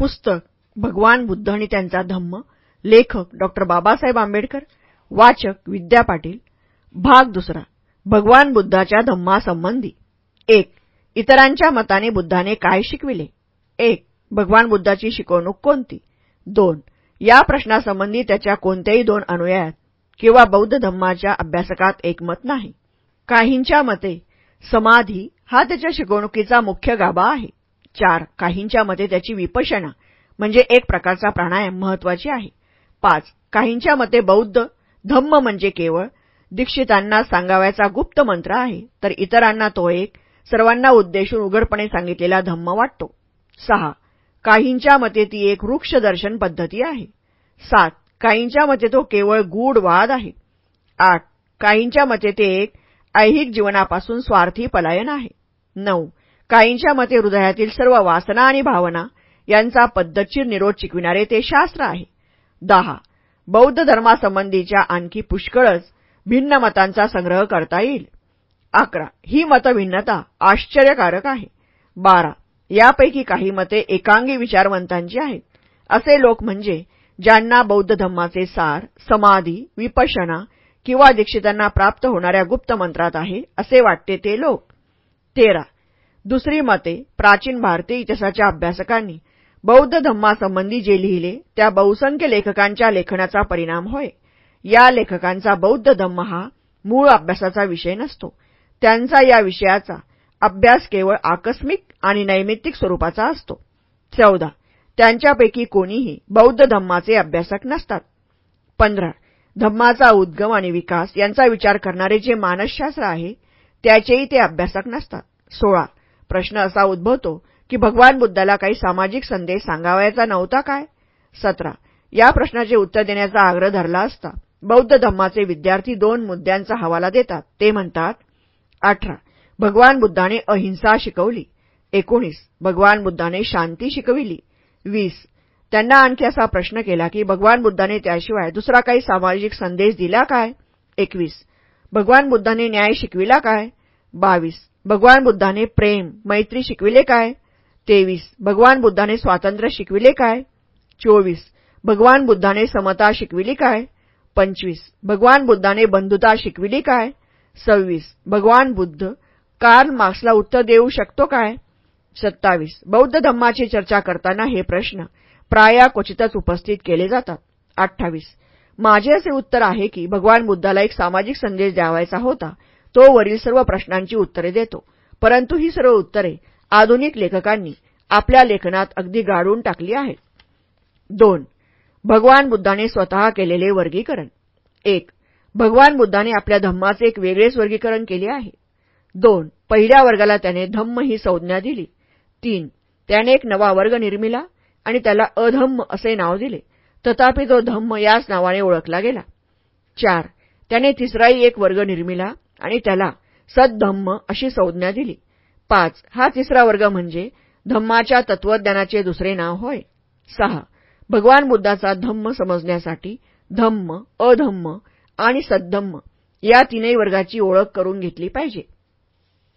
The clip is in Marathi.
पुस्तक भगवान बुद्ध आणि त्यांचा धम्म लेखक डॉक्टर बाबासाहेब आंबेडकर वाचक विद्या पाटील. भाग दुसरा भगवान बुद्धाच्या धम्मासंबंधी. एक इतरांच्या मताने बुद्धाने काय शिकविले? एक भगवान बुद्धाची शिकवणूक कोणती? दोन या प्रश्नासंबंधी त्याच्या कोणत्याही दोन अनुयायात किंवा बौद्ध धम्माच्या अभ्यासकात एकमत नाही. काहींच्या मते समाधी हा त्याच्या शिकवणुकीचा मुख्य गाभा आहे. चार काहींच्या मते त्याची विपशना म्हणजे एक प्रकारचा प्राणायाम महत्वाची आहे. पाच काहींच्या मते बौद्ध धम्म म्हणजे केवळ दीक्षितांना सांगावयाचा गुप्त मंत्र आहे तर इतरांना तो एक सर्वांना उद्देशून उघडपणे सांगितलेला धम्म वाटतो. सहा काहींच्या मते ती एक वृक्ष दर्शन पद्धती आहे. सात काहींच्या मते तो केवळ गूढ वाद आहे. आठ काहींच्या मते ते एक ऐहिक जीवनापासून स्वार्थी पलायन आहे. नऊ काहींच्या मते हृदयातील सर्व वासना आणि भावना यांचा पद्धतशीर निरोध शिकविणारे ते शास्त्र आहे. दहा. बौद्ध धर्मासंबंधीच्या आणखी पुष्कळच भिन्न मतांचा संग्रह करता येईल. अकरा. ही मतभिन्नता आश्चर्यकारक आहे. बारा. यापैकी काही मते एकांगी विचारवंतांची आहेत. असे लोक म्हणजे ज्यांना बौद्ध धम्माचे सार समाधी विपशना किंवा दीक्षितांना प्राप्त होणाऱ्या गुप्त मंत्रात आहे असे वाटते ते लोक. तेरा. दुसरी मते प्राचीन भारतीय इतिहासाच्या अभ्यासकांनी बौद्ध धम्मासंबंधी जे लिहिले त्या बहुसंख्य लेखकांच्या लेखनाचा परिणाम होय. या लेखकांचा बौद्ध धम्म हा मूळ अभ्यासाचा विषय नसतो. त्यांचा या विषयाचा अभ्यास केवळ आकस्मिक आणि नैमित्तिक स्वरूपाचा असतो. चौदा. त्यांच्यापैकी कोणीही बौद्ध धम्माचे अभ्यासक नसतात. पंधरा. धम्माचा उद्गम आणि विकास यांचा विचार करणारे जे मानसशास्त्र आहे त्याचेही ते अभ्यासक नसतात. सोळा. प्रश्न असा उद्भवतो की भगवान बुद्धाला काही सामाजिक संदेश सांगावायचा नव्हता काय? सतरा. या प्रश्नाचे उत्तर देण्याचा आग्रह धरला असता बौद्ध धम्माचे विद्यार्थी दोन मुद्द्यांचा हवाला देतात. ते म्हणतात अठरा. भगवान बुद्धाने अहिंसा शिकवली. एकोणीस. भगवान बुद्धाने शांती शिकविली. वीस. त्यांना आणखी असा प्रश्न केला की भगवान बुद्धाने त्याशिवाय दुसरा काही सामाजिक संदेश दिला काय? एकवीस. भगवान बुद्धाने न्याय शिकविला काय? बावीस. भगवान बुद्धाने प्रेम मैत्री शिकविले काय? तेवीस. भगवान बुद्धाने स्वातंत्र्य शिकविले काय? चोवीस. भगवान बुद्धाने समता शिकविली काय? पंचवीस. भगवान बुद्धाने बंधुता शिकविली काय? सव्वीस. भगवान बुद्ध कार्ल मार्क्सला उत्तर देऊ शकतो काय? सत्तावीस. बौद्ध धम्माची चर्चा करताना हे प्रश्न प्राया क्वचितच उपस्थित केले जातात. अठ्ठावीस. माझे असे उत्तर आहे की भगवान बुद्धाला एक सामाजिक संदेश द्यावायचा होता. तो वरील सर्व प्रश्नांची उत्तरे देतो. परंतु ही सर्व उत्तरे आधुनिक लेखकांनी आपल्या लेखनात अगदी गाडून टाकली आहेत. दोन भगवान बुद्धाने स्वतः केलेले वर्गीकरण. एक भगवान बुद्धाने आपल्या धम्माचे एक वेगळेच वर्गीकरण केले आहे. दोन पहिल्या वर्गाला त्याने धम्म ही संज्ञा दिली. तीन त्याने एक नवा वर्ग निर्मिला आणि त्याला अधम्म असे नाव दिले. तथापि तो धम्म याच नावाने ओळखला गेला. चार त्याने तिसराही एक वर्ग निर्मिला आणि त्याला सद्धम्म अशी संज्ञा दिली. पाच हा तिसरा वर्ग म्हणजे धम्माच्या तत्वज्ञानाचे दुसरे नाव होय. सहा भगवान बुद्धाचा धम्म समजण्यासाठी धम्म अधम्म आणि सद्धम्म या तीनही वर्गाची ओळख करून घेतली पाहिजे.